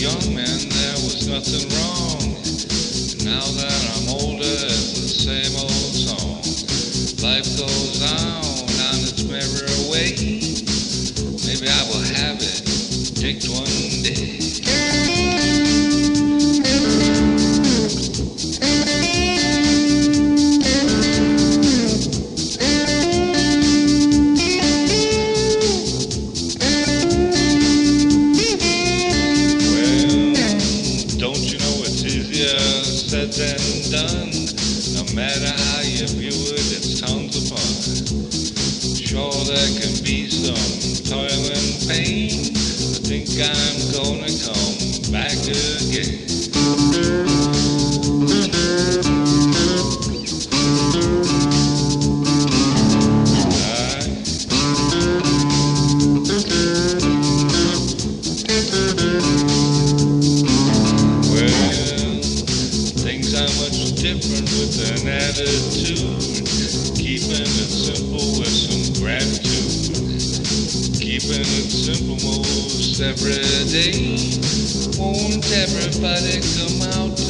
young man there was nothing wrong. Now that I'm older, it's the same old song. Life goes on on its merry way. Maybe I will have it, Dick, one day. Done? No matter how you view it, it's tons fun. Sure, there can be some toil and pain. I think I'm gonna come back again. Different with an attitude. Keeping it simple with some gratitude. Keeping it simple most every day. Won't everybody come out?